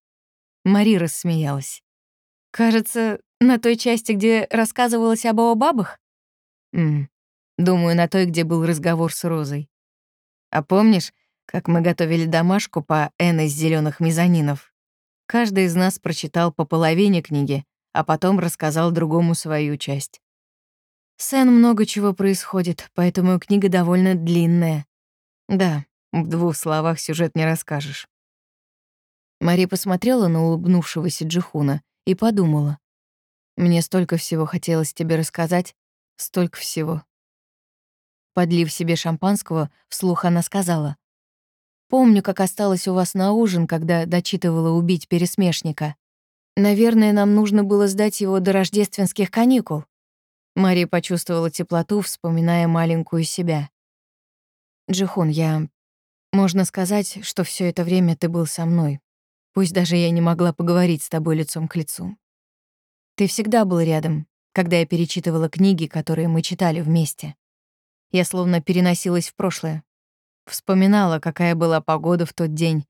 Мари рассмеялась. «Кажется, на той части, где рассказывалось об бабах?» «М думаю, на той, где был разговор с Розой. А помнишь, как мы готовили домашку по Н из зеленых мезонинов? Каждый из нас прочитал по половине книги, а потом рассказал другому свою часть. Сен много чего происходит, поэтому книга довольно длинная. Да, в двух словах сюжет не расскажешь. Мари посмотрела на улыбнувшегося Джихуна и подумала. «Мне столько всего хотелось тебе рассказать, столько всего». Подлив себе шампанского, вслух она сказала. «Помню, как осталась у вас на ужин, когда дочитывала «Убить пересмешника». Наверное, нам нужно было сдать его до рождественских каникул». Мария почувствовала теплоту, вспоминая маленькую себя. «Джихун, я... Можно сказать, что все это время ты был со мной. Пусть даже я не могла поговорить с тобой лицом к лицу. Ты всегда был рядом, когда я перечитывала книги, которые мы читали вместе. Я словно переносилась в прошлое. Вспоминала, какая была погода в тот день,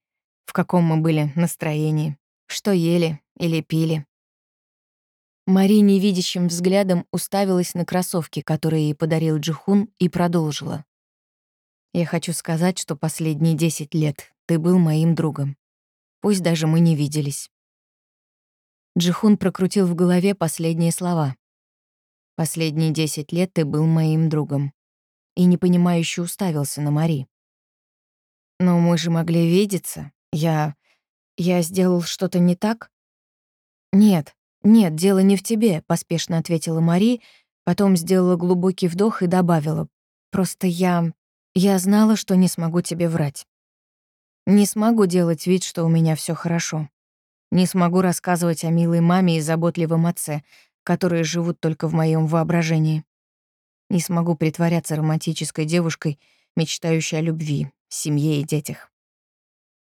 в каком мы были настроении, что ели или пили. Мари невидящим взглядом уставилась на кроссовки, которые ей подарил Джихун, и продолжила. «Я хочу сказать, что последние десять лет ты был моим другом. Пусть даже мы не виделись». Джихун прокрутил в голове последние слова. «Последние десять лет ты был моим другом». И непонимающе уставился на Мари. «Но мы же могли видеться. Я... я сделал что-то не так?» «Нет, «Нет, дело не в тебе», — поспешно ответила Мари, потом сделала глубокий вдох и добавила. «Просто я... я знала, что не смогу тебе врать. Не смогу делать вид, что у меня все хорошо. Не смогу рассказывать о милой маме и заботливом отце, которые живут только в моем воображении. Не смогу притворяться романтической девушкой, мечтающей о любви, семье и детях.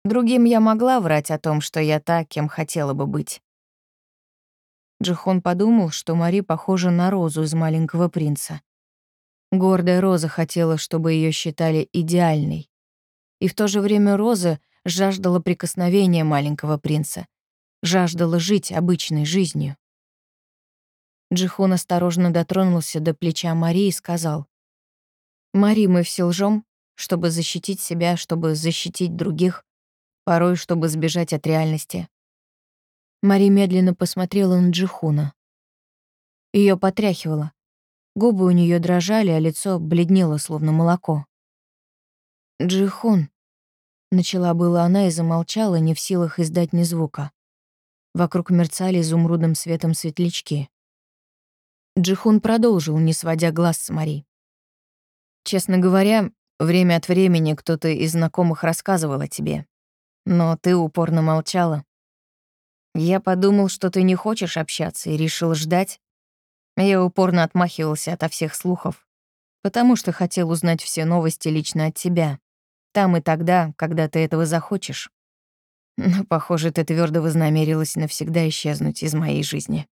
Другим я могла врать о том, что я та, кем хотела бы быть. Джихон подумал, что Мари похожа на розу из «Маленького принца». Гордая Роза хотела, чтобы ее считали идеальной. И в то же время Роза жаждала прикосновения маленького принца, жаждала жить обычной жизнью. Джихон осторожно дотронулся до плеча Мари и сказал, «Мари, мы все лжем, чтобы защитить себя, чтобы защитить других, порой, чтобы сбежать от реальности. Мари медленно посмотрела на Джихуна. Ее потряхивало. Губы у нее дрожали, а лицо бледнело, словно молоко. «Джихун», — начала была она и замолчала, не в силах издать ни звука. Вокруг мерцали изумрудным светом светлячки. Джихун продолжил, не сводя глаз с Мари. «Честно говоря, время от времени кто-то из знакомых рассказывал о тебе. Но ты упорно молчала. Я подумал, что ты не хочешь общаться и решил ждать. Я упорно отмахивался ото всех слухов, потому что хотел узнать все новости лично от тебя. Там и тогда, когда ты этого захочешь. Но, похоже, ты твердо вознамерилась навсегда исчезнуть из моей жизни.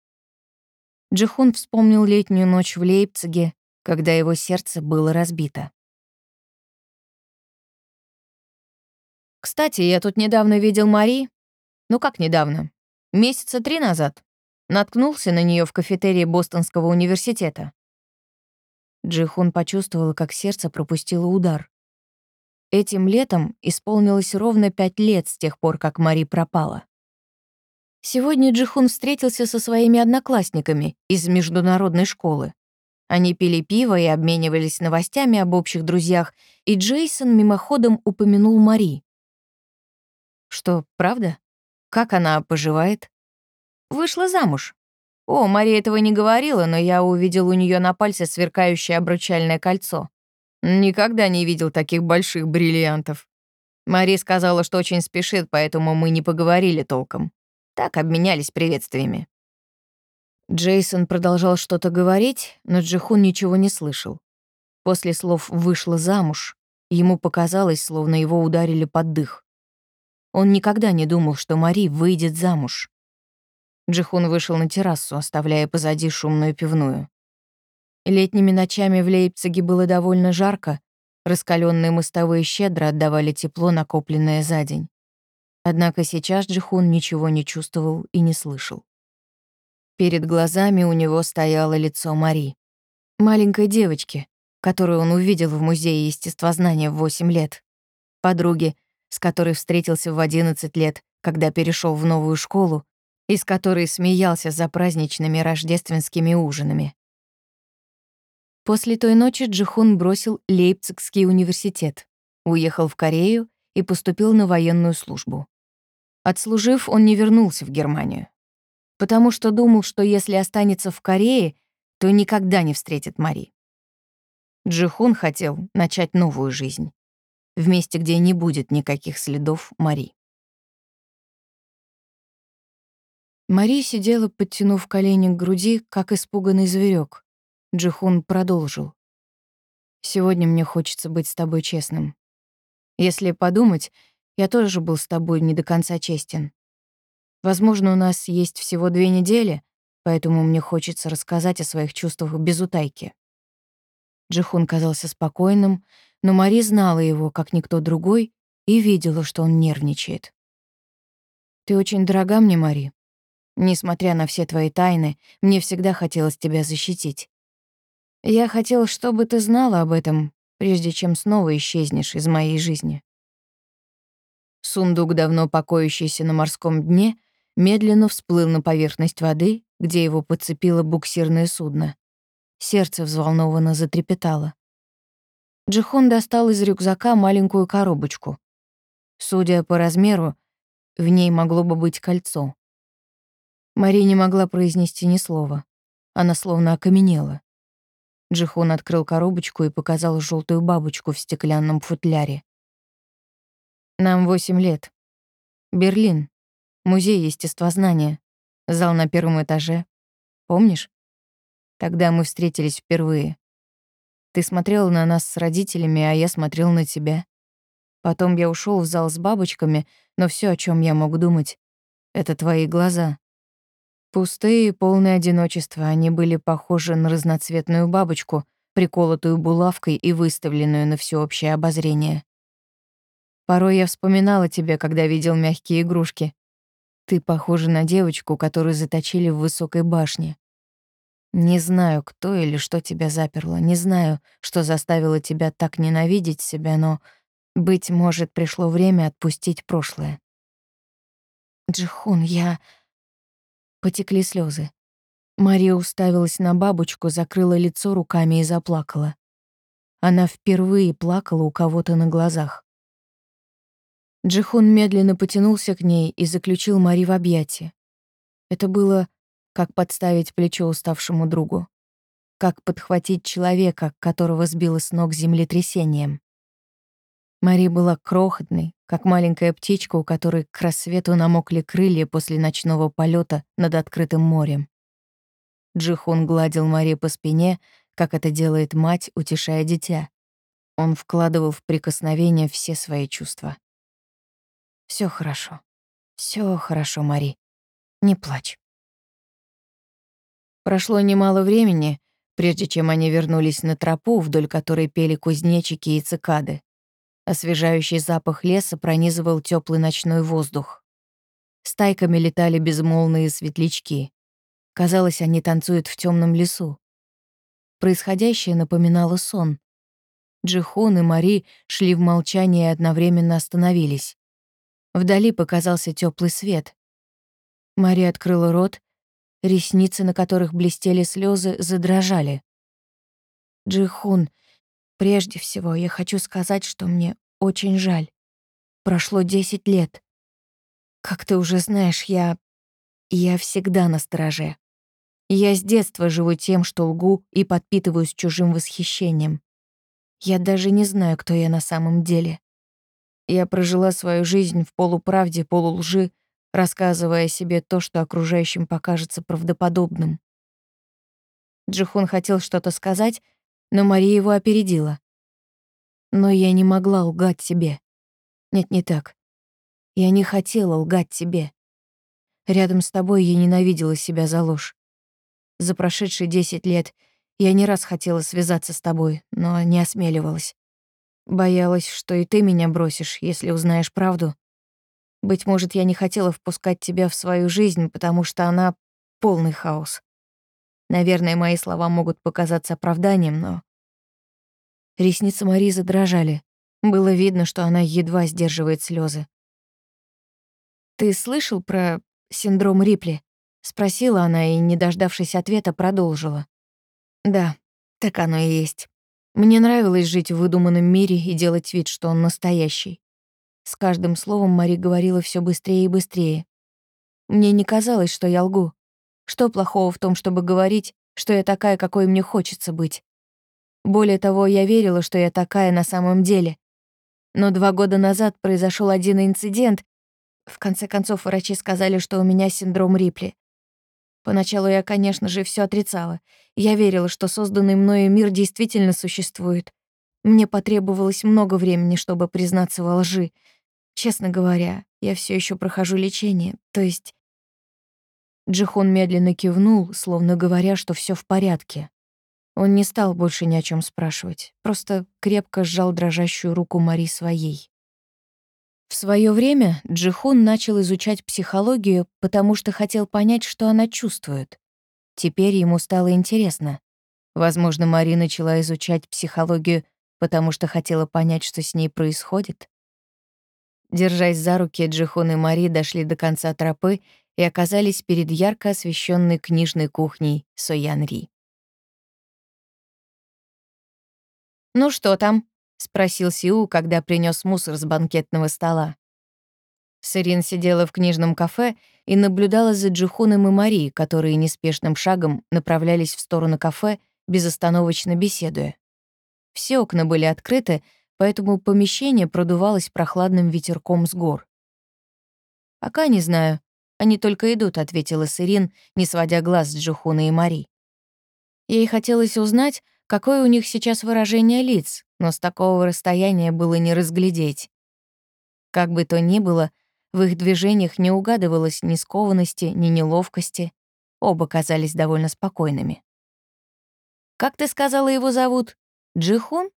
Джихун вспомнил летнюю ночь в Лейпциге, когда его сердце было разбито. «Кстати, я тут недавно видел Мари. Ну как недавно? Месяца три назад. Наткнулся на нее в кафетерии Бостонского университета. Джихун почувствовала, как сердце пропустило удар. Этим летом исполнилось ровно пять лет с тех пор, как Мари пропала. Сегодня Джихун встретился со своими одноклассниками из международной школы. Они пили пиво и обменивались новостями об общих друзьях, и Джейсон мимоходом упомянул Мари. «Что, правда?» Как она поживает? Вышла замуж. О, Мария этого не говорила, но я увидел у нее на пальце сверкающее обручальное кольцо. Никогда не видел таких больших бриллиантов. Мария сказала, что очень спешит, поэтому мы не поговорили толком. Так обменялись приветствиями. Джейсон продолжал что-то говорить, но Джихун ничего не слышал. После слов «вышла замуж» ему показалось, словно его ударили под дых. Он никогда не думал, что Мари выйдет замуж. Джихун вышел на террасу, оставляя позади шумную пивную. Летними ночами в Лейпциге было довольно жарко, раскаленные мостовые щедро отдавали тепло, накопленное за день. Однако сейчас Джихун ничего не чувствовал и не слышал. Перед глазами у него стояло лицо Мари, маленькой девочки, которую он увидел в Музее естествознания в 8 лет, подруги, с которой встретился в 11 лет, когда перешел в новую школу, и с которой смеялся за праздничными рождественскими ужинами. После той ночи Джихун бросил Лейпцигский университет, уехал в Корею и поступил на военную службу. Отслужив, он не вернулся в Германию, потому что думал, что если останется в Корее, то никогда не встретит Мари. Джихун хотел начать новую жизнь в месте, где не будет никаких следов Мари. Мари сидела, подтянув колени к груди, как испуганный зверек. Джихун продолжил. «Сегодня мне хочется быть с тобой честным. Если подумать, я тоже был с тобой не до конца честен. Возможно, у нас есть всего две недели, поэтому мне хочется рассказать о своих чувствах без утайки». Джихун казался спокойным, но Мари знала его, как никто другой, и видела, что он нервничает. «Ты очень дорога мне, Мари. Несмотря на все твои тайны, мне всегда хотелось тебя защитить. Я хотел, чтобы ты знала об этом, прежде чем снова исчезнешь из моей жизни». Сундук, давно покоящийся на морском дне, медленно всплыл на поверхность воды, где его подцепило буксирное судно. Сердце взволнованно затрепетало. Джихон достал из рюкзака маленькую коробочку. Судя по размеру, в ней могло бы быть кольцо. Мари не могла произнести ни слова. Она словно окаменела. Джихон открыл коробочку и показал желтую бабочку в стеклянном футляре. «Нам восемь лет. Берлин. Музей естествознания. Зал на первом этаже. Помнишь? Тогда мы встретились впервые. Ты смотрел на нас с родителями, а я смотрел на тебя. Потом я ушел в зал с бабочками, но все, о чем я мог думать, — это твои глаза. Пустые и полные одиночества, они были похожи на разноцветную бабочку, приколотую булавкой и выставленную на всеобщее обозрение. Порой я вспоминала тебя, когда видел мягкие игрушки. Ты похожа на девочку, которую заточили в высокой башне. Не знаю, кто или что тебя заперло, не знаю, что заставило тебя так ненавидеть себя, но, быть может, пришло время отпустить прошлое. Джихун, я... Потекли слезы. Мария уставилась на бабочку, закрыла лицо руками и заплакала. Она впервые плакала у кого-то на глазах. Джихун медленно потянулся к ней и заключил Мари в объятия. Это было как подставить плечо уставшему другу, как подхватить человека, которого сбило с ног землетрясением. Мари была крохотной, как маленькая птичка, у которой к рассвету намокли крылья после ночного полета над открытым морем. Джихун гладил Мари по спине, как это делает мать, утешая дитя. Он вкладывал в прикосновение все свои чувства. Все хорошо. все хорошо, Мари. Не плачь». Прошло немало времени, прежде чем они вернулись на тропу, вдоль которой пели кузнечики и цикады. Освежающий запах леса пронизывал теплый ночной воздух. Стайками летали безмолвные светлячки. Казалось, они танцуют в темном лесу. Происходящее напоминало сон. Джихон и Мари шли в молчании и одновременно остановились. Вдали показался теплый свет. Мари открыла рот, ресницы, на которых блестели слезы, задрожали. «Джихун, Прежде всего, я хочу сказать, что мне очень жаль. Прошло десять лет. Как ты уже знаешь, я... Я всегда на стороже. Я с детства живу тем, что лгу и подпитываюсь чужим восхищением. Я даже не знаю, кто я на самом деле. Я прожила свою жизнь в полуправде, полулжи, рассказывая себе то, что окружающим покажется правдоподобным. Джихун хотел что-то сказать, но Мария его опередила. Но я не могла лгать себе. Нет, не так. Я не хотела лгать тебе. Рядом с тобой я ненавидела себя за ложь. За прошедшие десять лет я не раз хотела связаться с тобой, но не осмеливалась. Боялась, что и ты меня бросишь, если узнаешь правду. Быть может, я не хотела впускать тебя в свою жизнь, потому что она — полный хаос. Наверное, мои слова могут показаться оправданием, но... Ресницы Марии задрожали. Было видно, что она едва сдерживает слезы. «Ты слышал про синдром Рипли?» — спросила она и, не дождавшись ответа, продолжила. «Да, Так оно и есть. Мне нравилось жить в выдуманном мире и делать вид, что он настоящий. С каждым словом Мари говорила все быстрее и быстрее. Мне не казалось, что я лгу. Что плохого в том, чтобы говорить, что я такая, какой мне хочется быть? Более того, я верила, что я такая на самом деле. Но два года назад произошел один инцидент. В конце концов, врачи сказали, что у меня синдром Рипли. Поначалу я, конечно же, все отрицала. Я верила, что созданный мною мир действительно существует. Мне потребовалось много времени, чтобы признаться во лжи. Честно говоря, я все еще прохожу лечение, то есть Джихон медленно кивнул, словно говоря, что все в порядке. Он не стал больше ни о чем спрашивать, просто крепко сжал дрожащую руку Мари своей. В свое время Джихун начал изучать психологию, потому что хотел понять, что она чувствует. Теперь ему стало интересно. Возможно, Мари начала изучать психологию, потому что хотела понять, что с ней происходит. Держась за руки, Джихун и Мари дошли до конца тропы и оказались перед ярко освещенной книжной кухней Соянри. «Ну что там?» — спросил Сиу, когда принес мусор с банкетного стола. Сырин сидела в книжном кафе и наблюдала за Джихуном и Мари, которые неспешным шагом направлялись в сторону кафе, безостановочно беседуя. Все окна были открыты, поэтому помещение продувалось прохладным ветерком с гор. «Пока не знаю», «Они только идут», — ответила Сырин, не сводя глаз с Джухуна и Мари. Ей хотелось узнать, какое у них сейчас выражение лиц, но с такого расстояния было не разглядеть. Как бы то ни было, в их движениях не угадывалось ни скованности, ни неловкости. Оба казались довольно спокойными. «Как ты сказала, его зовут? Джихун?» —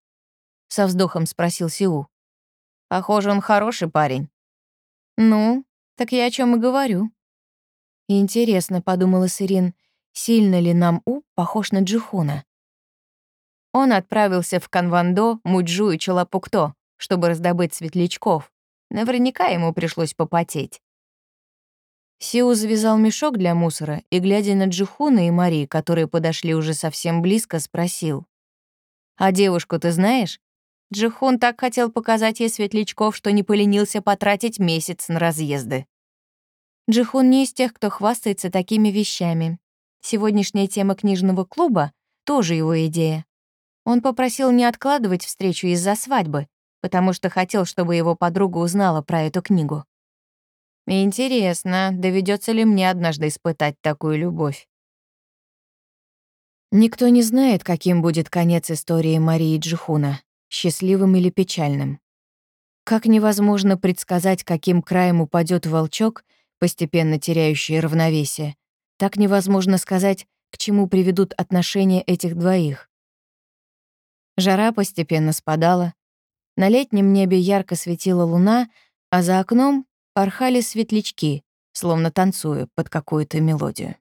со вздохом спросил Сиу. «Похоже, он хороший парень». «Ну, так я о чем и говорю. Интересно, подумала Сирин, сильно ли нам У похож на Джихуна? Он отправился в Канвандо, Муджу и Челапукто, чтобы раздобыть светлячков. Наверняка ему пришлось попотеть. Сиу завязал мешок для мусора и, глядя на Джихуна и Мари, которые подошли уже совсем близко, спросил. «А девушку ты знаешь? Джихун так хотел показать ей светлячков, что не поленился потратить месяц на разъезды. Джихун не из тех, кто хвастается такими вещами. Сегодняшняя тема книжного клуба — тоже его идея. Он попросил не откладывать встречу из-за свадьбы, потому что хотел, чтобы его подруга узнала про эту книгу. Интересно, доведется ли мне однажды испытать такую любовь? Никто не знает, каким будет конец истории Марии Джихуна, счастливым или печальным. Как невозможно предсказать, каким краем упадет волчок — постепенно теряющие равновесие, так невозможно сказать, к чему приведут отношения этих двоих. Жара постепенно спадала. На летнем небе ярко светила луна, а за окном порхали светлячки, словно танцуя под какую-то мелодию.